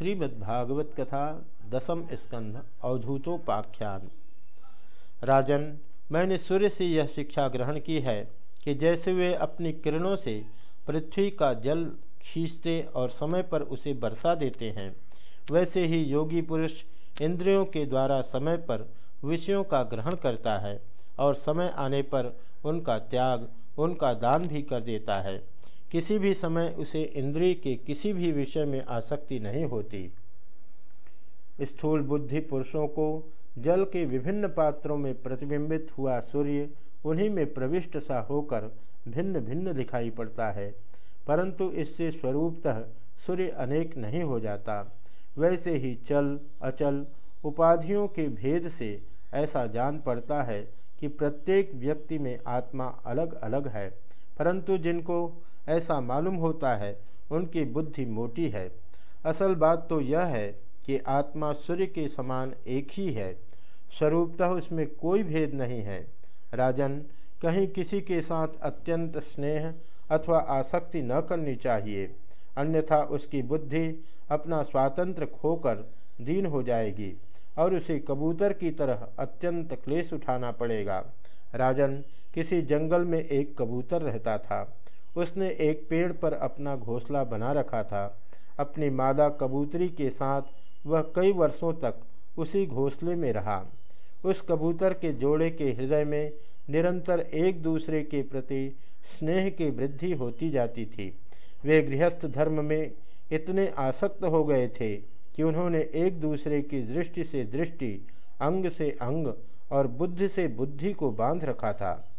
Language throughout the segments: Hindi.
श्रीमद्भागवत कथा दसम स्कंध अवधूतोपाख्यान। राजन, मैंने सूर्य से यह शिक्षा ग्रहण की है कि जैसे वे अपनी किरणों से पृथ्वी का जल खींचते और समय पर उसे बरसा देते हैं, वैसे ही योगी पुरुष इंद्रियों के द्वारा समय पर विषयों का ग्रहण करता है और समय आने पर उनका त्याग, उनका दान भी कर देता है। किसी भी समय उसे इंद्रिय के किसी भी विषय में आसक्ति नहीं होती। स्थूल बुद्धि पुरुषों को जल के विभिन्न पात्रों में प्रतिबिंबित हुआ सूर्य उन्हीं में प्रविष्ट सा होकर भिन्न भिन्न दिखाई पड़ता है, परंतु इससे स्वरूपतः सूर्य अनेक नहीं हो जाता। वैसे ही चल, अचल, उपाधियों के भेद से ऐसा जान पड़ता है कि प्रत्येक व्यक्ति में आत्मा अलग अलग है, परंतु जिनको ऐसा मालूम होता है, उनकी बुद्धि मोटी है। असल बात तो यह है कि आत्मा सूर्य के समान एक ही है। स्वरूपतः उसमें कोई भेद नहीं है। राजन, कहीं किसी के साथ अत्यंत स्नेह अथवा आसक्ति न करनी चाहिए। अन्यथा उसकी बुद्धि अपना स्वातंत्र खोकर दीन हो जाएगी और उसे कबूतर की तरह अत्यंत क्लेश उठाना पड़ेगा। राजन, किसी जंगल में एक कबूतर रहता था। उसने एक पेड़ पर अपना घोंसला बना रखा था। अपनी मादा कबूतरी के साथ वह कई वर्षों तक उसी घोंसले में रहा। उस कबूतर के जोड़े के हृदय में निरंतर एक दूसरे के प्रति स्नेह की वृद्धि होती जाती थी। वे गृहस्थ धर्म में इतने आसक्त हो गए थे कि उन्होंने एक दूसरे की दृष्टि से दृष्टि, अंग से अंग और बुद्धि से बुद्धि को बाँध रखा था।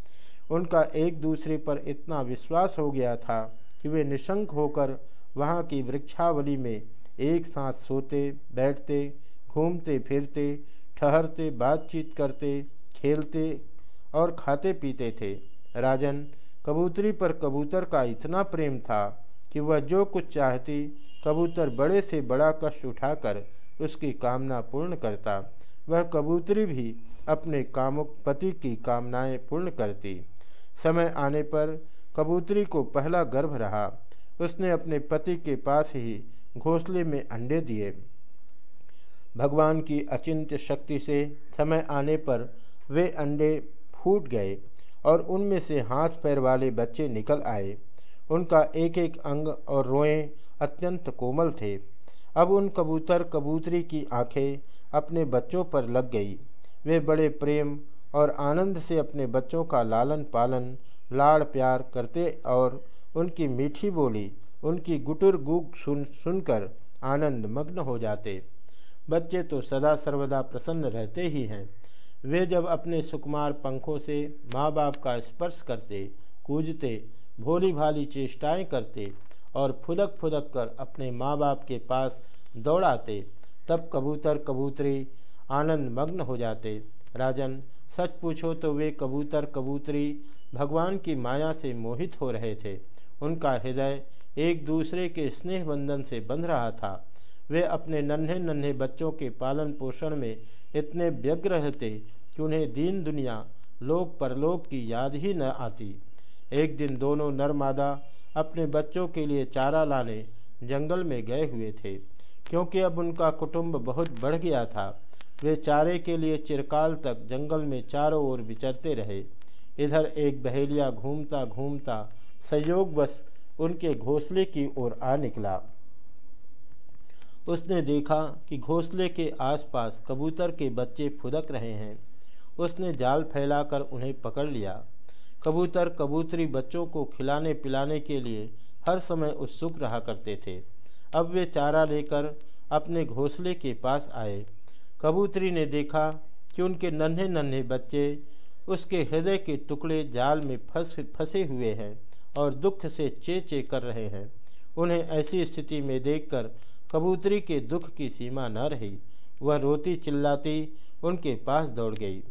उनका एक दूसरे पर इतना विश्वास हो गया था कि वे निशंक होकर वहाँ की वृक्षावली में एक साथ सोते, बैठते, घूमते, फिरते, ठहरते, बातचीत करते, खेलते और खाते पीते थे। राजन कबूतरी पर कबूतर का इतना प्रेम था कि वह जो कुछ चाहती, कबूतर बड़े से बड़ा कष्ट उठाकर उसकी कामना पूर्ण करता। वह कबूतरी भी अपने कामुक पति की कामनाएँ पूर्ण करती। समय आने पर कबूतरी को पहला गर्भ रहा। उसने अपने पति के पास ही घोंसले में अंडे दिए। भगवान की अचिंत्य शक्ति से समय आने पर वे अंडे फूट गए और उनमें से हाथ पैर वाले बच्चे निकल आए। उनका एक एक अंग और रोए अत्यंत कोमल थे। अब उन कबूतर कबूतरी की आँखें अपने बच्चों पर लग गई। वे बड़े प्रेम और आनंद से अपने बच्चों का लालन पालन, लाड़ प्यार करते और उनकी मीठी बोली, उनकी गुटुर गुग सुन, सुनकर आनंद मग्न हो जाते। बच्चे तो सदा सर्वदा प्रसन्न रहते ही हैं। वे जब अपने सुकुमार पंखों से माँ बाप का स्पर्श करते, कूजते भोली भाली चेष्टाएँ करते और फुदक फुदक कर अपने माँ बाप के पास दौड़ाते, तब कबूतर कबूतरी आनंद मग्न हो जाते। राजन सच पूछो तो वे कबूतर कबूतरी भगवान की माया से मोहित हो रहे थे। उनका हृदय एक दूसरे के स्नेह बंधन से बंध रहा था। वे अपने नन्हे नन्हे बच्चों के पालन पोषण में इतने व्यग्र रहते कि उन्हें दीन दुनिया, लोक परलोक की याद ही न आती। एक दिन दोनों नरमादा अपने बच्चों के लिए चारा लाने जंगल में गए हुए थे, क्योंकि अब उनका कुटुंब बहुत बढ़ गया था। वे चारे के लिए चिरकाल तक जंगल में चारों ओर विचरते रहे। इधर एक बहेलिया घूमता घूमता संयोगवश उनके घोंसले की ओर आ निकला। उसने देखा कि घोंसले के आसपास कबूतर के बच्चे फुदक रहे हैं। उसने जाल फैलाकर उन्हें पकड़ लिया। कबूतर कबूतरी बच्चों को खिलाने पिलाने के लिए हर समय उत्सुक रहा करते थे। अब वे चारा लेकर अपने घोंसले के पास आए। कबूतरी ने देखा कि उनके नन्हे नन्हे बच्चे उसके हृदय के टुकड़े जाल में फंस, फंसे हुए हैं और दुख से चे चे कर रहे हैं। उन्हें ऐसी स्थिति में देखकर कबूतरी के दुख की सीमा न रही। वह रोती चिल्लाती उनके पास दौड़ गई।